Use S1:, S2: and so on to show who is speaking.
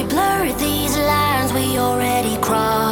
S1: we blur these lines we already crossed?